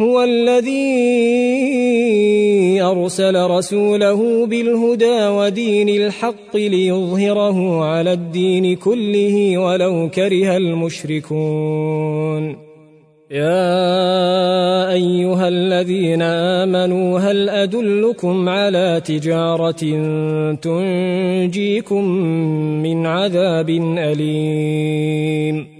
هو الذي أرسل رسوله بالهدى ودين الحق ليظهره على الدين كله ولو كره المشركون. يا أيها الذين آمنوا هل أدلكم على تجارة تنجيكم من عذاب أليم؟